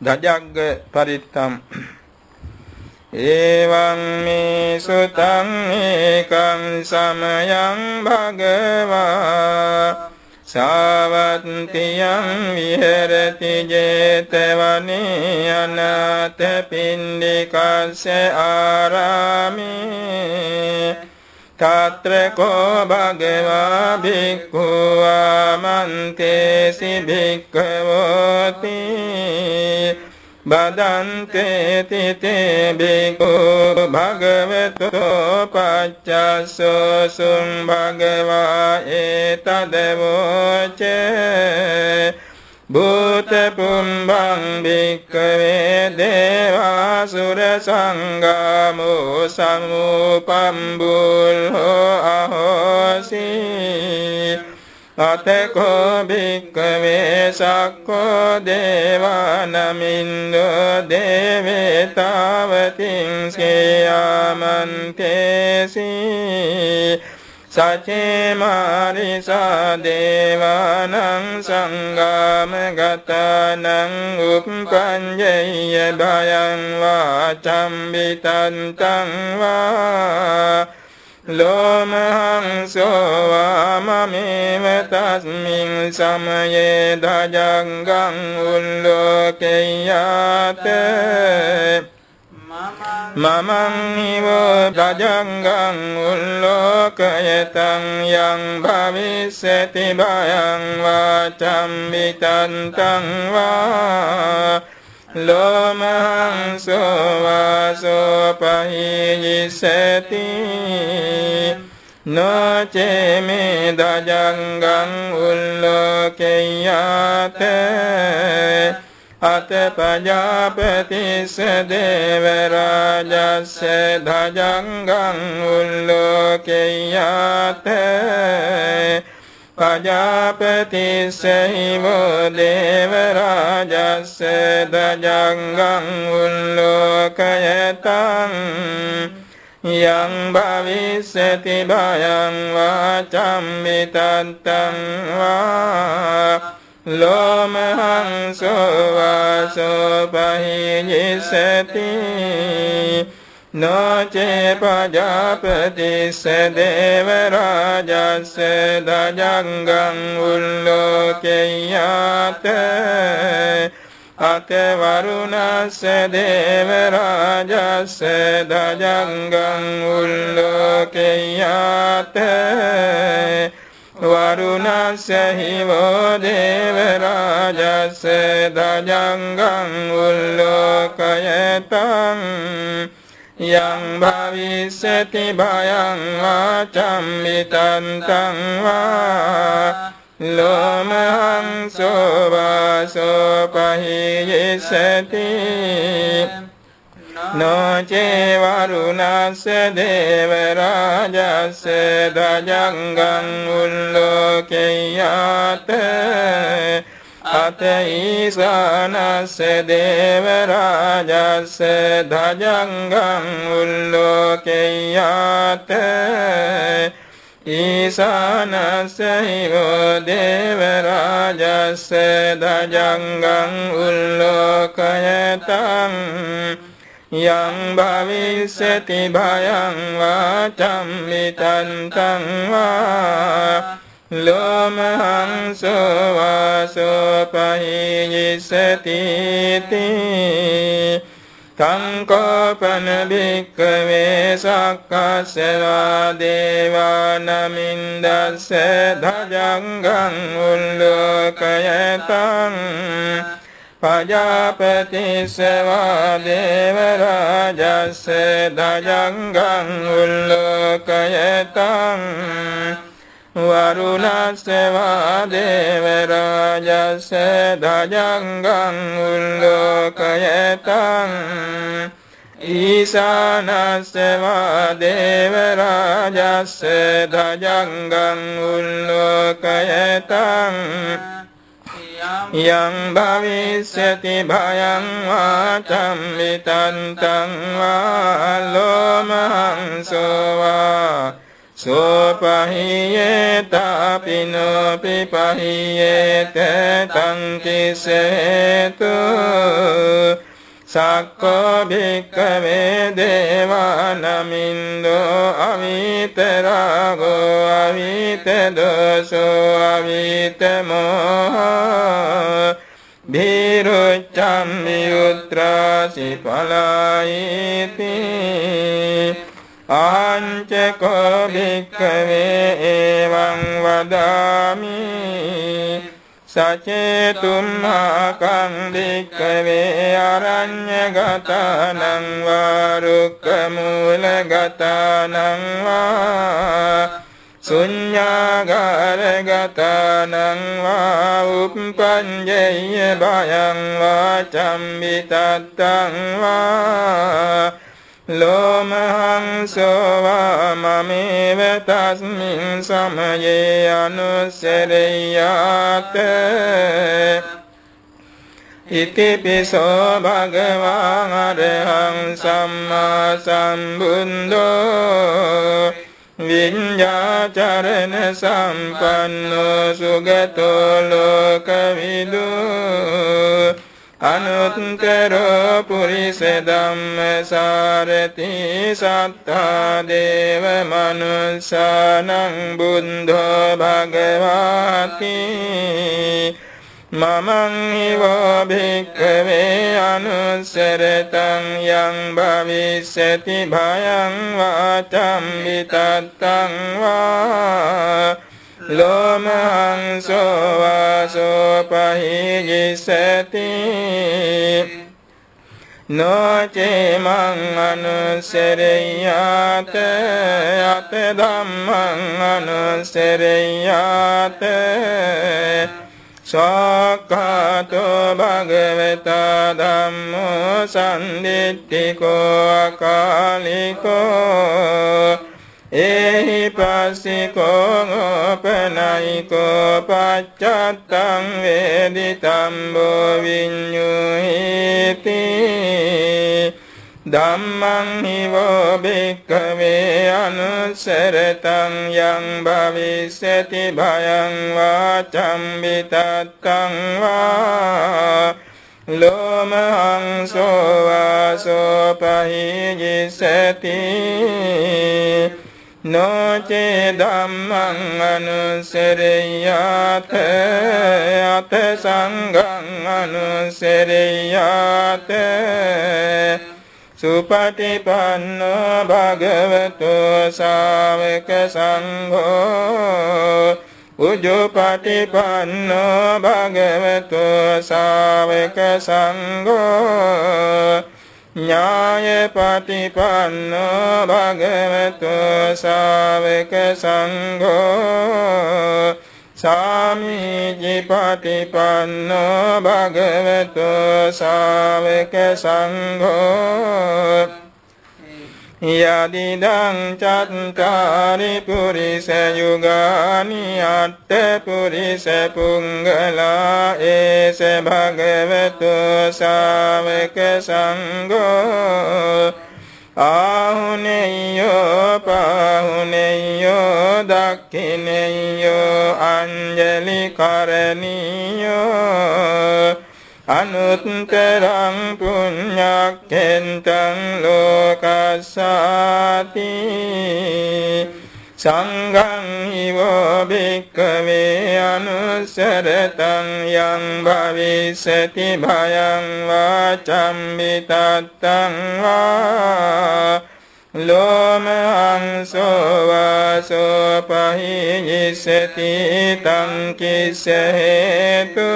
දජග්ග පරිත්තම්. එවං මේ සුතං ඒකං සමයං භගවා. සාවත්තියං විහෙරති 제තවනේ අනාථ පින්ඩිකස්ස ආරාමේ. තත්‍ර කෝ භගවා භික්ඛු ආමන්තේසි භික්ඛවෝති බදන්තේ තිතේ බිකු භගවතෝ පච්චස්සෝ සුං භගවා ඒතදවෝච භූත පුම්බං භික්කවේ දේවාසුර සංගාමෝ සමුපම්බුල්හෝ අහෝසී. අතකෝ භික්කවේ සක්කෝ දේවානමින්දෝ දේවතාවතින් සේයාමන්තේසි. සචේ මාරිසා දේවානං සංගාමගතනං උප්පංජය භයං වාචම්බිතන්තං වා ලෝමහංසෝ වාමමේව තස්මින් සමයේ දජංගං උල්ලෝකෙය්‍යාත මමං නිවෝ දජංගං උල්ලෝකයතං යං භවිස්සති භයං වාචම් විතන්තං වා ලෝමහංසෝ වාසෝ පහිජිසති නොචේ මේ දජංගං උල්ලෝකෙය්‍යාත අත පජාපතිස්ස දේවරාජස්ස දජංගං උල්ලෝකෙය්‍යාත පජාපතිස්සහිවෝ දේවරාජස්ස දජංගං උල්ලෝකයතං යං භවිස්සති භයං වාචම්මිතත්තං වා ලෝමහංසෝ වාසෝ පහිජිස්සති නොචේ පජාපතිස්ස දේවරාජස්ස දජංගං උල්ලෝකෙය්‍යාත අත වරුණස්ස දේවරාජස්ස දජංගං උල්ලෝකෙය්‍යාත වරුණස්ස හිවෝ දේවරාජස්ස දජංගං උල්ලෝකයතං යං භවිස්සති භයං වාචම්මිතන්තං වා ලෝමහංසෝ වාසෝ පහියසති නොචේ වරුණස්ස දේවරාජස්ස දජංගං උල්ලෝකෙය්‍යාත අත ඊසානස්ස දේවරාජස්ස ධජංගං උල්ලෝකෙය්‍යාත ඊසානස්ස හිවෝ දේවරාජස්ස ධජංගං උල්ලෝකයතං යං භවිස්සති භයං වාචම් විතන්තං වා ලෝමහංසෝ වාසෝ පහිජිස්සති තංකෝපන භික්කවේ සක්කස්සවා දේවානමින්දස්ස ධජංගං උල්ලෝකයතං පජාපතිස්සවා දේවරාජස්ස ධජංගං උල්ලෝකයතං වරුණස්සවා දේවරාජස්ස දජංගං උල්ලෝකයතං ඊසානස්සවා දේවරාජස්ස දජංගං උල්ලෝකයතං යං භවිස්සති භයං වාචම් විතන්තං වා ලෝමහංසෝවා සෝපහියේතාපිනෝපි පහියේත තං කිසේතු සක්කෝ භික්කවේ දේවානමින්දෝ අවිත රාගෝ අවිත දෝසෝ අවිත මොහ භීරුච්ඡම් විඋත්‍රාසි පලායිති ආංචකෝ භික්කවේ එවං වදාමි සචේතුම්මාකං භික්කවේ අරඤ්ඤගතානං වා රුක්කමූලගතානං වා සුඤ්ඤාගාරගතානං වා උප්පඤ්ඤය භයං වා චම්බිතත්තං වා ලෝමහංසෝ වා මමේව තස්මින් සමයේ අනුසරෙය්‍යාත ඉතිපිසෝ භගවාන් අරහං සම්මා සම්බුද්ධෝ විඤ්ඤාචරණ සම්පන්නෝ සුගතෝ ලෝකවිදු අනුත්තරෝ පුරිස ධම්මසාරති සත්තා දේව මනුස්සානං බුද්ධෝ භගවාති. මමං හිවෝ භික්ඛවේ අනුස්සරතං යං භවිස්සති භයං වාචම් විතත්තං වා. ලෝමහංසෝ වාසෝ පහිජිසති නොචේ මං අනුසරෙය්‍යාත අත ධම්මං අනුසරෙය්‍යාත සක්ඛාතෝ භගවතා ධම්මෝ සම්දිත්තිකෝ අකාලිකෝ ඒහි පස්සිකෝ ඕපනයිකෝ පච්චත්තං වේදිතම්බෝ විඤ්ඤුහිති. ධම්මං හිවෝ භික්ඛවේ අනුසරතං යං භවිස්සති භයං වාචම් විතත්තං වා. ලෝමහංසෝ වාසෝ පහිජිසති. නොචේ ධම්මං අනුසරෙය්‍යාත අත සංඝං අනුසරෙය්‍යාත සුපටිපන්නෝ භගවතු ශාවක සංඝෝ උජුපටිපන්නෝ භගවතු ශාවක සංඝෝ. ඥාය පටිපන්නෝ භගවතු ශාවක සංඝෝ. සාමීචි පටිපන්නෝ භගවතු ශාවක සංඝෝ. යදිදං චත්තාරි පුරිස යුගානි අට්ඨ පුරිස පුංගලා ඒස භගවතු ශාවක සංඝෝ ආහුනේයෝ පාහුනේයෝ දක්ඛිනේයෝ අංජලි කරණීයෝ අනුත්තරං පුඤ්ඤක්ඛෙන්තං ලෝකස්සාති සංඝං හිවෝ භික්ඛවේ අනුසරතං යං භවිස්සති භයං වාචම් විතත්තං වා ලෝමහංසෝ වාසෝ පහියසති තං කිස්ස හේතු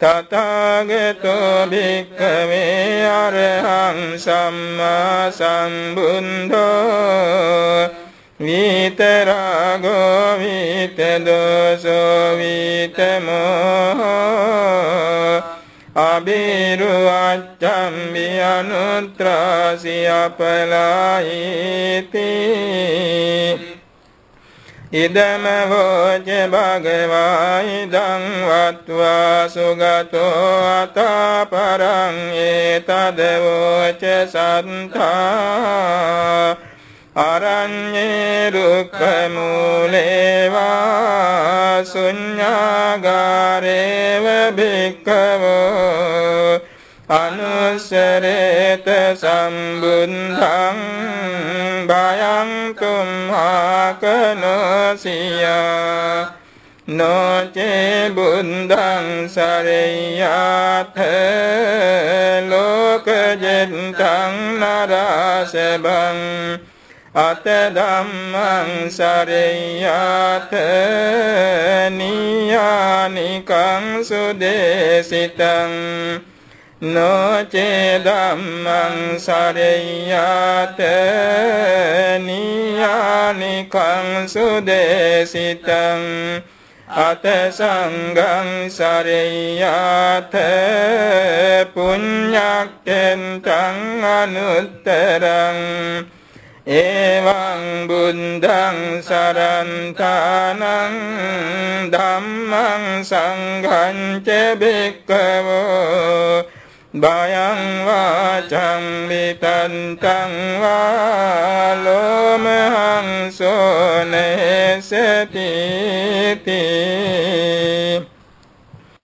තථාගතෝ භික්ඛවේ අරහං සම්මා සම්බුද්ධෝ විතරාගෝ විතදෝසෝ විතමෝ අබිරුවච්ඡම් විඅනුත්‍රාසි අපලායිති ඉදම වෝච භගවා ඉදං වත්වා සුගතෝ අතපරං ඒතද වෝච සන්තා අරඤ්ඤේ රුක්ඛ මූලේ වා ශුඤ්ඤාගාරේව භික්ඛවෝ අනුස්සරේත සම්බුද්ධං භයං තුම්හාකනසියා නොචේ බුද්ධං සරෙය්‍යාත ලෝකජෙන්තං නරාසබං අත ධම්මං සරෙය්‍යාත නියානිකං සුදේසිතං නොචේ ධම්මං සරෙය්‍යාත නියානිකං සුදේසිතං අත සංගං සරෙය්‍යාත පුඤ්ඤක්ඛෙන්තං අනුත්තරං එවං බුද්ධං සරන්තානං ධම්මං සංඝං ච බික්ඛවෝ බයං වාචං විතන්තං වාලෝමහං සෝනේසති